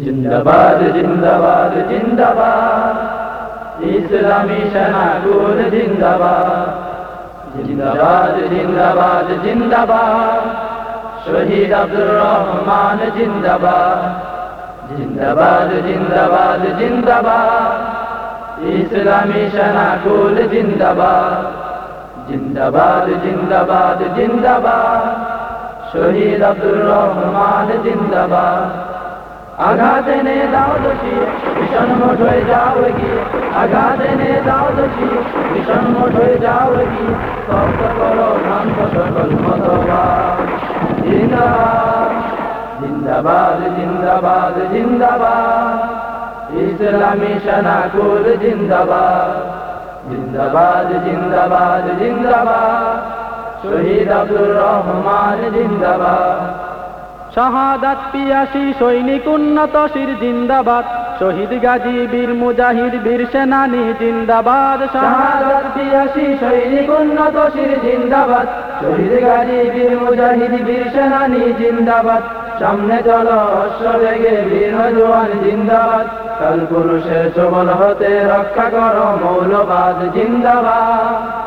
জিন্দাবাদ জিন্দাবাদ জিন্দাবাদ। ইসলামী সেনাকুল জিন্দাবাদ। জিন্দাবাদ জিন্দাবাদ জিন্দাবাদ। শহীদ আব্দুর রহমান জিন্দাবাদ। জিন্দাবাদ জিন্দাবাদ জিন্দাবাদ। ইসলামী সেনাকুল জিন্দাবাদ। জিন্দাবাদ জিন্দাবাদ জিন্দাবাদ। শহীদ আব্দুর রহমান জিন্দাবাদ। আঘাত এনে দাও দোষী, ভীষণ মোট হয়ে যাও গিয়ে আঘাত এনে দাও দোষী, ভীষণ মোট হয়ে যাও গিয়ে শব্দ করো ভ্রান্ত সকল মতবাদ। জিন্দাবাদ জিন্দাবাদ জিন্দাবাদ। ইসলামী সেনাকুল, জিন্দাবাদ। জিন্দাবাদ জিন্দাবাদ জিন্দাবাদ। শহীদ আব্দুর রহমান, জিন্দাবাদ। শাহাদাত পিয়াসী, সৈনিক উন্নত শির জিন্দাবাদ। শহীদ গাজী বীর মুজাহিদ, বীর সেনানী জিন্দাবাদ। শাহাদাত পিয়াসী, সৈনিক উন্নত শির জিন্দাবাদ। শহীদ গাজী বীর মুজাহিদ, বীর সেনানী জিন্দাবাদ। সামনে চলো অশ্ব বেগে বীর জোয়ান জিন্দাবাদ। কাল পুরুষের সবল হতে রক্ষা করো, মৌলবাদ জিন্দাবাদ।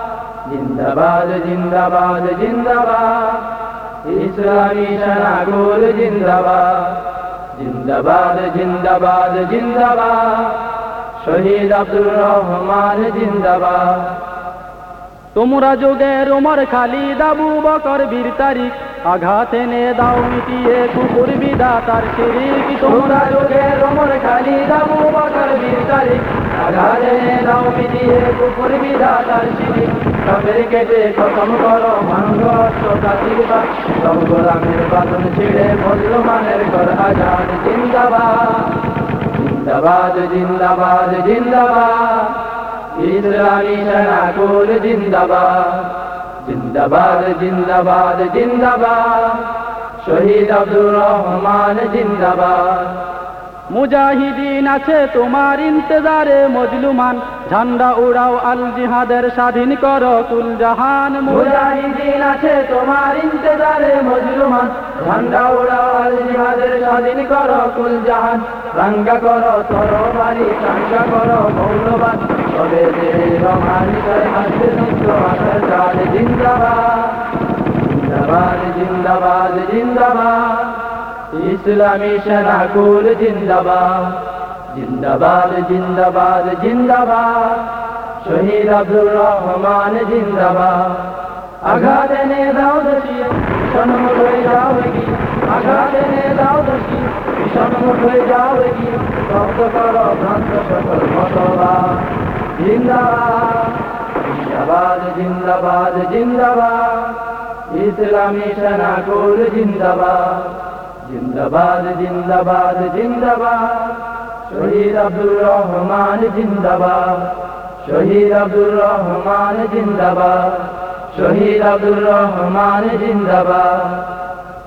জিন্দাবাদ জিন্দাবাদ জিন্দাবাদ। ইসলামী সেনাকুল জিন্দাবাদ জিন্দাবাদ জিন্দাবাদ জিন্দাবাদ। শহীদ আব্দুর রহমান জিন্দাবাদ। তোমরা যোগের ওমর খালিদ আবু বকর বীর তারিখ, আঘাত এনে দাও, মিটিয়ে কুকুর বিদা তার শিরিক। তোমরা যোগের ওমর খালি দাবু বকর বীর তারিখ, আঘাত এনে দাও, মিটিয়ে কুকুর বিদা তার শিরিক। সবের কেটে খতম করো ভাঙ্গ কাশিবাদ সব গোলামের বাদন ছিঁড়ে মুসলমানের ঘর আজাদ জিন্দাবাদ। জিন্দাবাদ জিন্দাবাদ জিন্দাবাদ। ইসলামী সেনাকুল জিন্দাবাদ। জিন্দাবাদ জিন্দাবাদ জিন্দাবাদ। শহীদ আব্দুর রহমান জিন্দাবাদ। মুজাহিদিন আছে তোমার ইন্তজারে মজলুমান। ঝান্ডা উড়াও আল জিহাদের স্বাধীন করো কুল জাহান মুজাহিদিন আছে তোমার ইন্তজারে মজলুমান। ঝান্ডা উড়াও আল জিহাদের স্বাধীন করো কুল জাহান রাঙ্গা করো তরবারি রাঙ্গা করো মৌলবাদ তবে যে রমানিতায় হাসতে নিত্য আসার চাঁদ জিন্দাবাদ। জিন্দাবাদ জিন্দাবাদ জিন্দাবাদ। ইসলামী সেনাকুল জিন্দাবাদ জিন্দাবাদ জিন্দাবাদ জিন্দাবাদ। শহীদ আব্দুর রহমান জিন্দাবাদ। আঘাত এনে দাও দোষী, সন্মুখ হয়ে যাও কি আঘাত এনে দাও দোষী, সন্মুখ হয়ে যাও কি শব্দ করো, ভ্রান্ত সকল মতবাদ। জিন্দাবাদ জিন্দাবাদ জিন্দাবাদ জিন্দাবাদ। ইসলামী জিন্দাবাদ। জিন্দাবাদ জিন্দাবাদ জিন্দাবাদ। শহীদ আব্দুর রহমান জিন্দাবাদ। শহীদ আব্দুর রহমান জিন্দাবাদ। শহীদ আব্দুর রহমান জিন্দাবাদ।